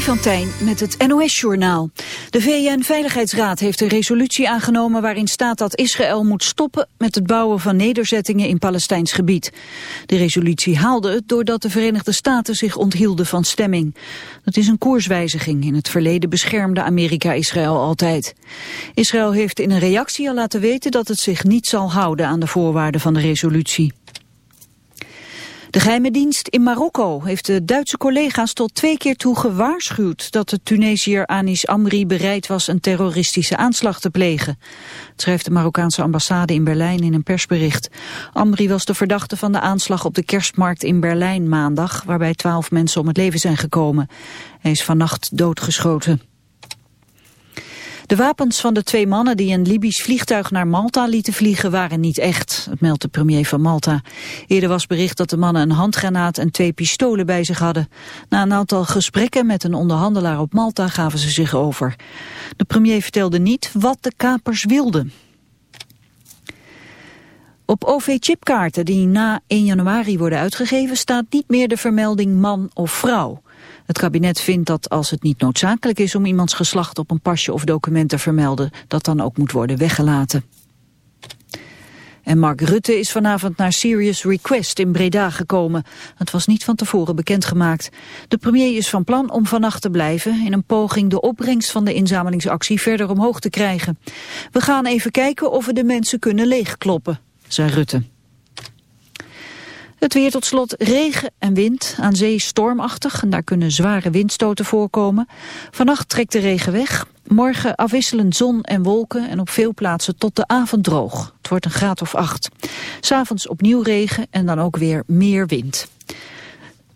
Van Tijn met het NOS-journaal. De VN-veiligheidsraad heeft een resolutie aangenomen waarin staat dat Israël moet stoppen met het bouwen van nederzettingen in Palestijns gebied. De resolutie haalde het doordat de Verenigde Staten zich onthielden van stemming. Dat is een koerswijziging. In het verleden beschermde Amerika Israël altijd. Israël heeft in een reactie al laten weten dat het zich niet zal houden aan de voorwaarden van de resolutie. De geheime dienst in Marokko heeft de Duitse collega's tot twee keer toe gewaarschuwd dat de Tunesiër Anis Amri bereid was een terroristische aanslag te plegen. Schrijft de Marokkaanse ambassade in Berlijn in een persbericht. Amri was de verdachte van de aanslag op de kerstmarkt in Berlijn maandag, waarbij twaalf mensen om het leven zijn gekomen. Hij is vannacht doodgeschoten. De wapens van de twee mannen die een Libisch vliegtuig naar Malta lieten vliegen waren niet echt, het meldt de premier van Malta. Eerder was bericht dat de mannen een handgranaat en twee pistolen bij zich hadden. Na een aantal gesprekken met een onderhandelaar op Malta gaven ze zich over. De premier vertelde niet wat de kapers wilden. Op OV-chipkaarten die na 1 januari worden uitgegeven staat niet meer de vermelding man of vrouw. Het kabinet vindt dat als het niet noodzakelijk is om iemands geslacht op een pasje of document te vermelden, dat dan ook moet worden weggelaten. En Mark Rutte is vanavond naar Serious Request in Breda gekomen. Het was niet van tevoren bekendgemaakt. De premier is van plan om vannacht te blijven... in een poging de opbrengst van de inzamelingsactie verder omhoog te krijgen. We gaan even kijken of we de mensen kunnen leegkloppen, zei Rutte. Het weer tot slot regen en wind, aan zee stormachtig en daar kunnen zware windstoten voorkomen. Vannacht trekt de regen weg, morgen afwisselend zon en wolken en op veel plaatsen tot de avond droog. Het wordt een graad of acht. S'avonds opnieuw regen en dan ook weer meer wind.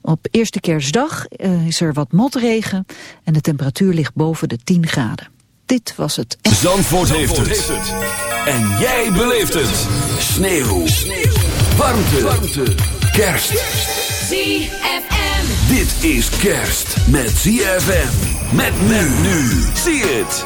Op eerste kerstdag uh, is er wat motregen en de temperatuur ligt boven de 10 graden. Dit was het. Zandvoort, Zandvoort heeft, het. En jij beleeft het. Sneeuw. Sneeuw. Warmte. Warmte kerst. ZFM. Dit is kerst met ZFM. Met men nu. Zie het.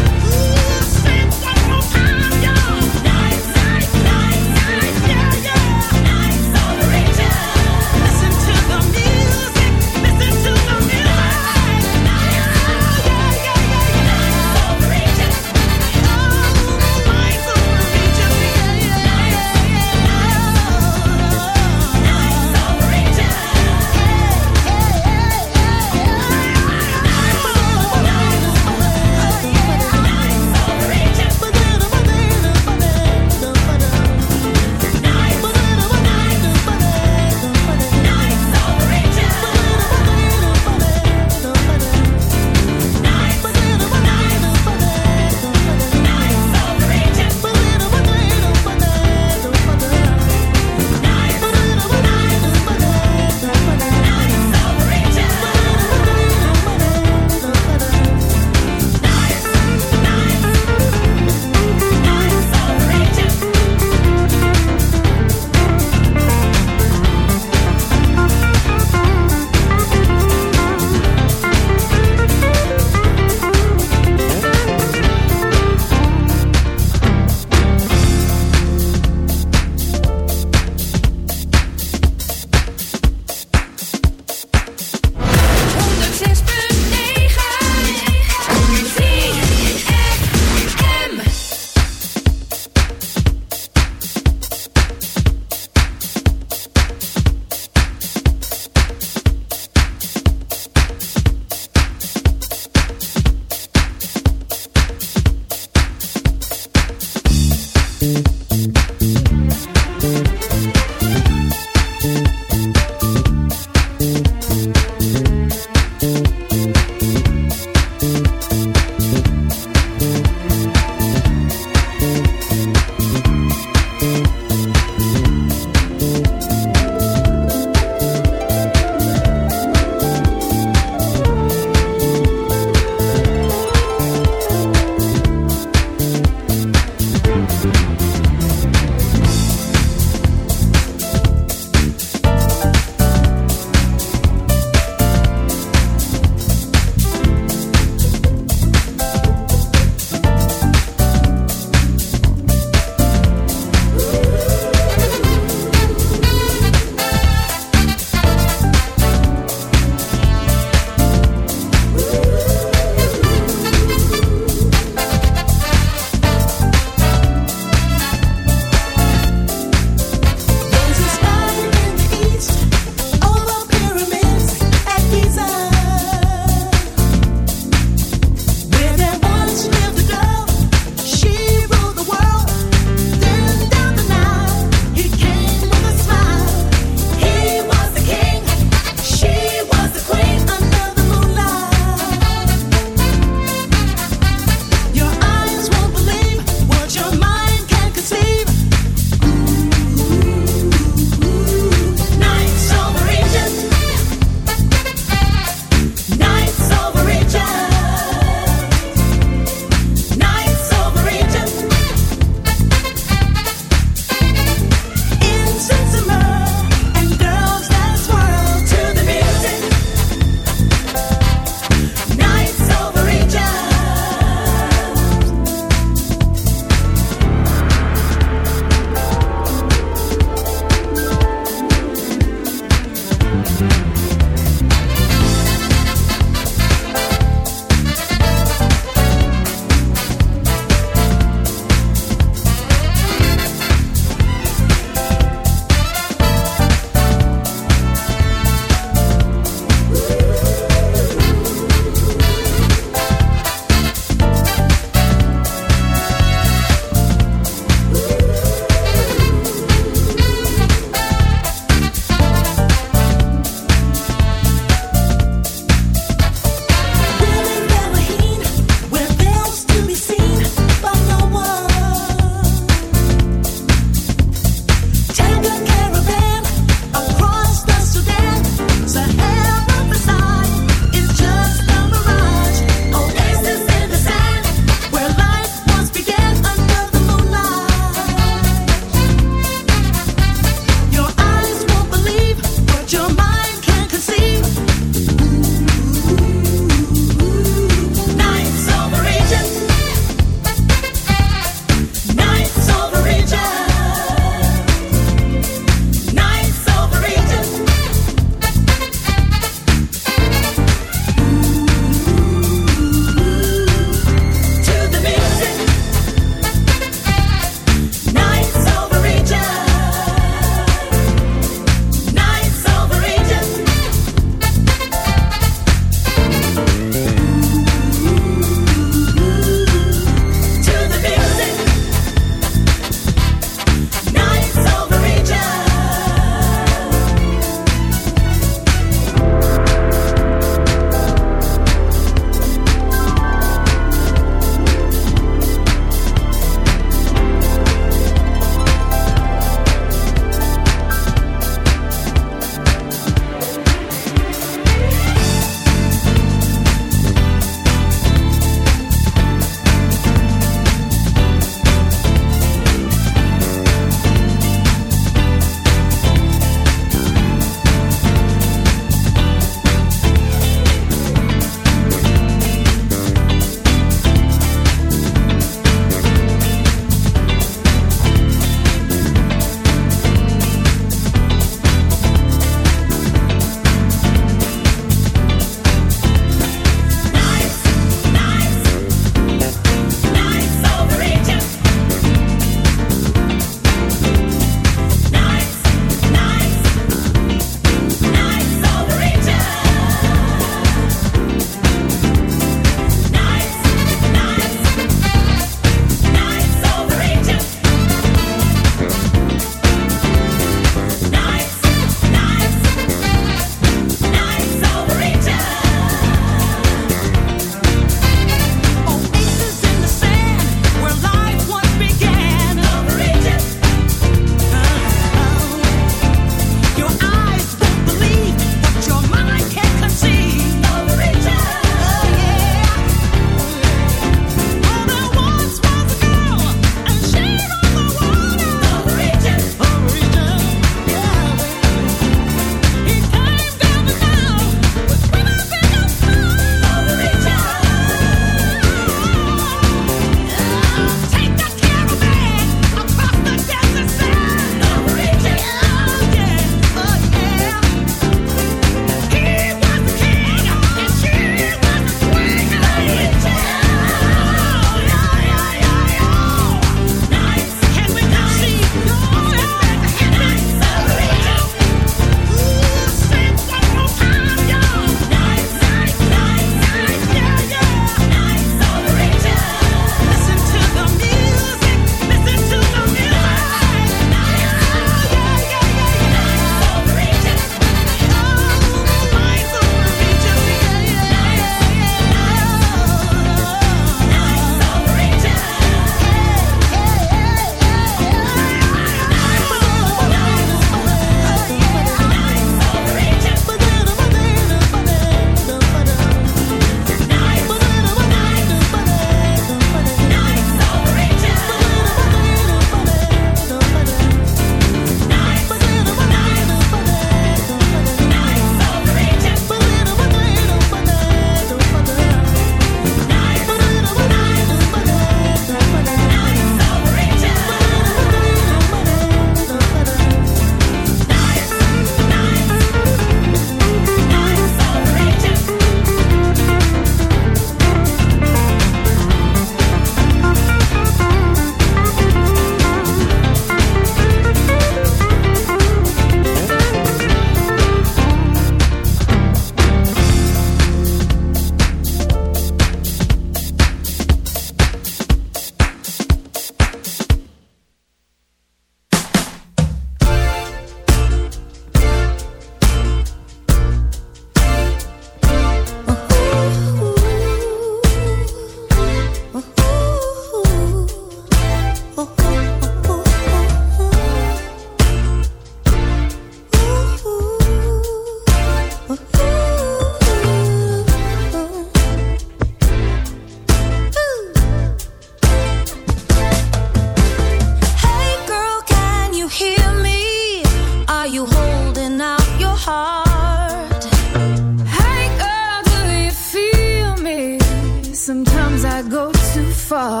I go too far.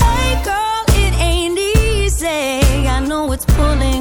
Hey girl, it ain't easy. I know it's pulling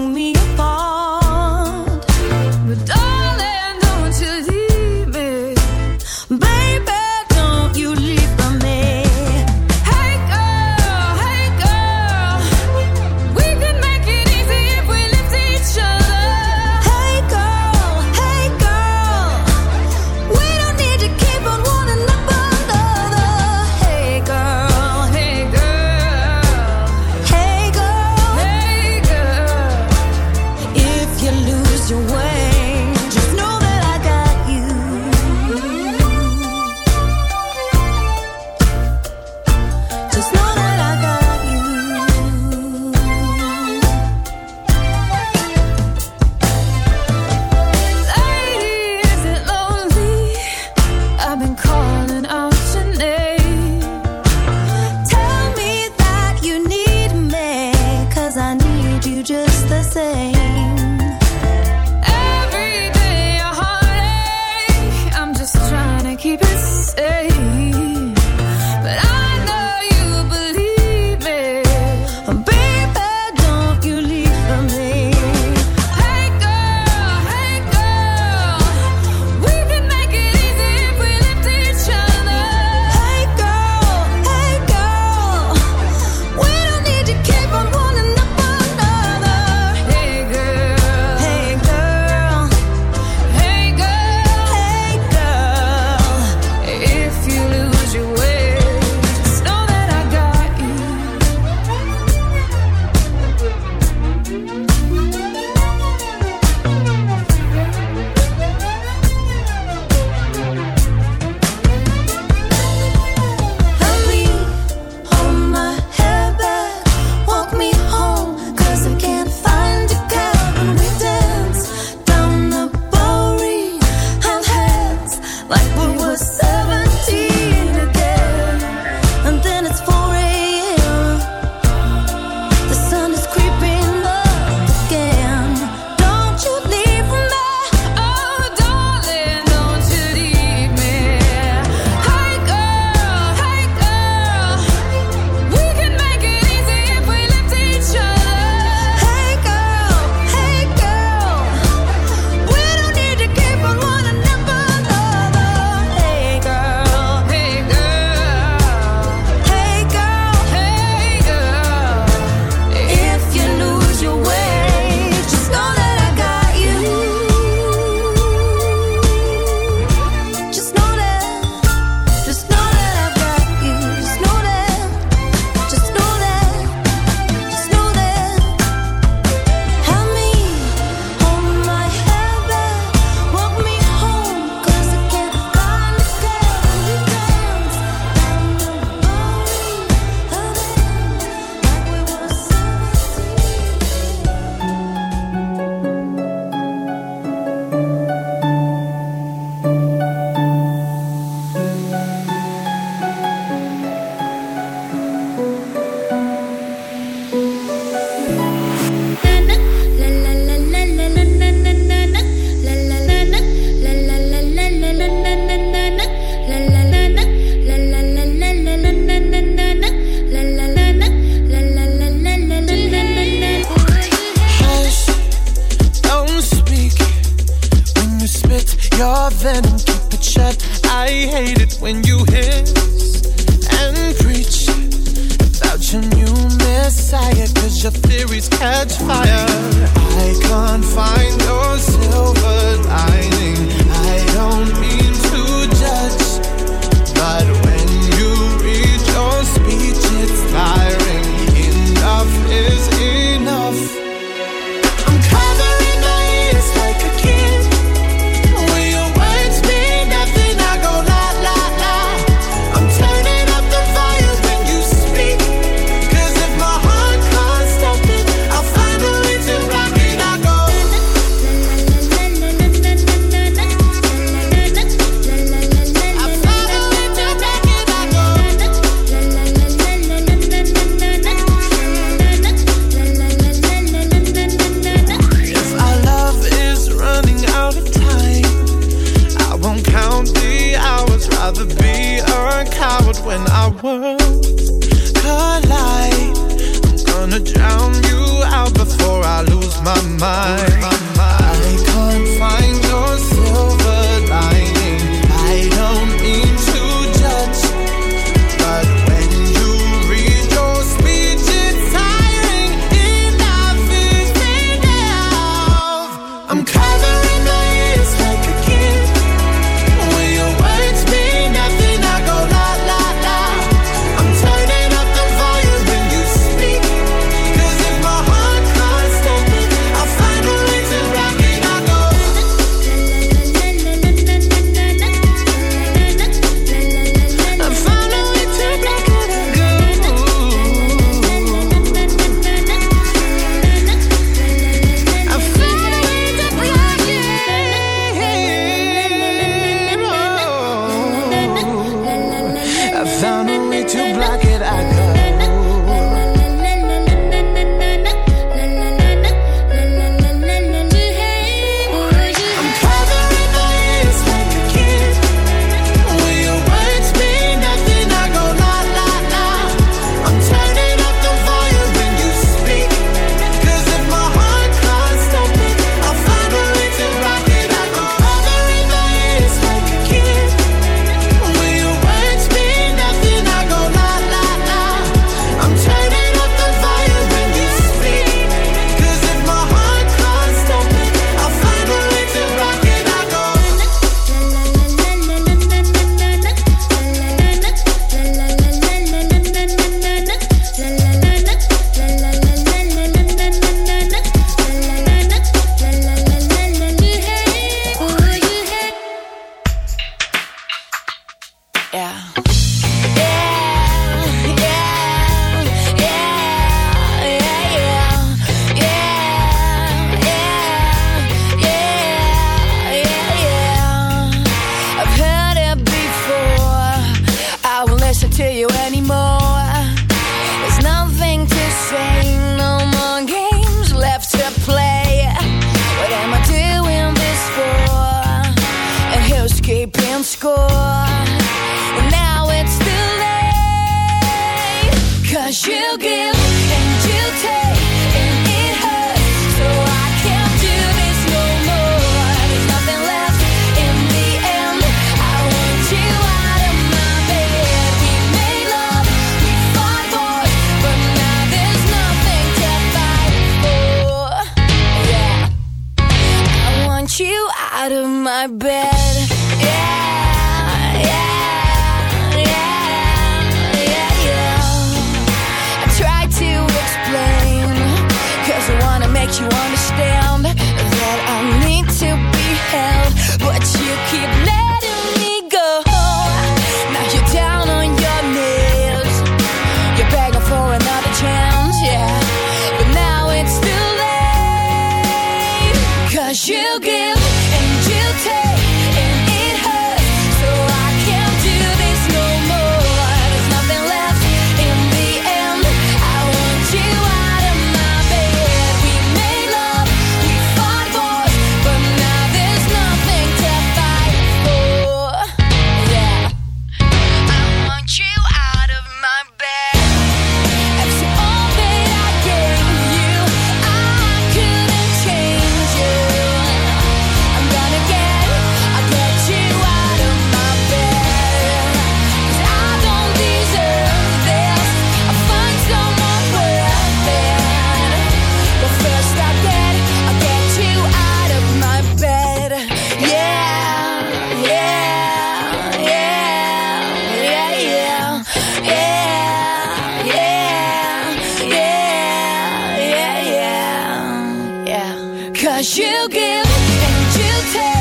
Cause you give and you take.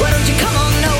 Why don't you come on over?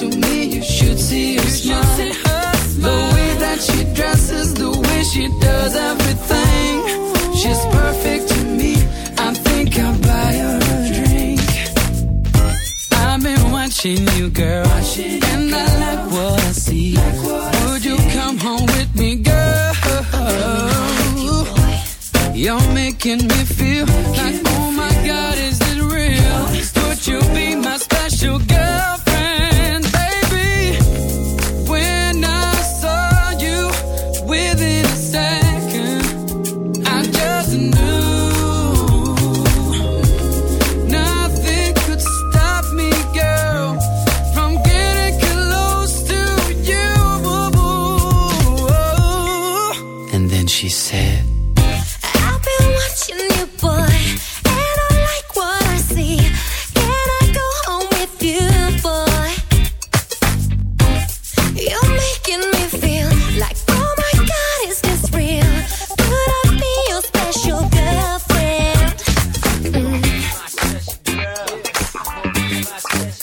to me, you should see her, smile. See her smile. The way that she dresses, the way she does everything. She's perfect to me. I think I'll buy her a drink. I've been watching you, girl, watching and you, girl. I like what I see. Like what Would I you see. come home with me, girl? You're making me my chest.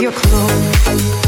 your clothes.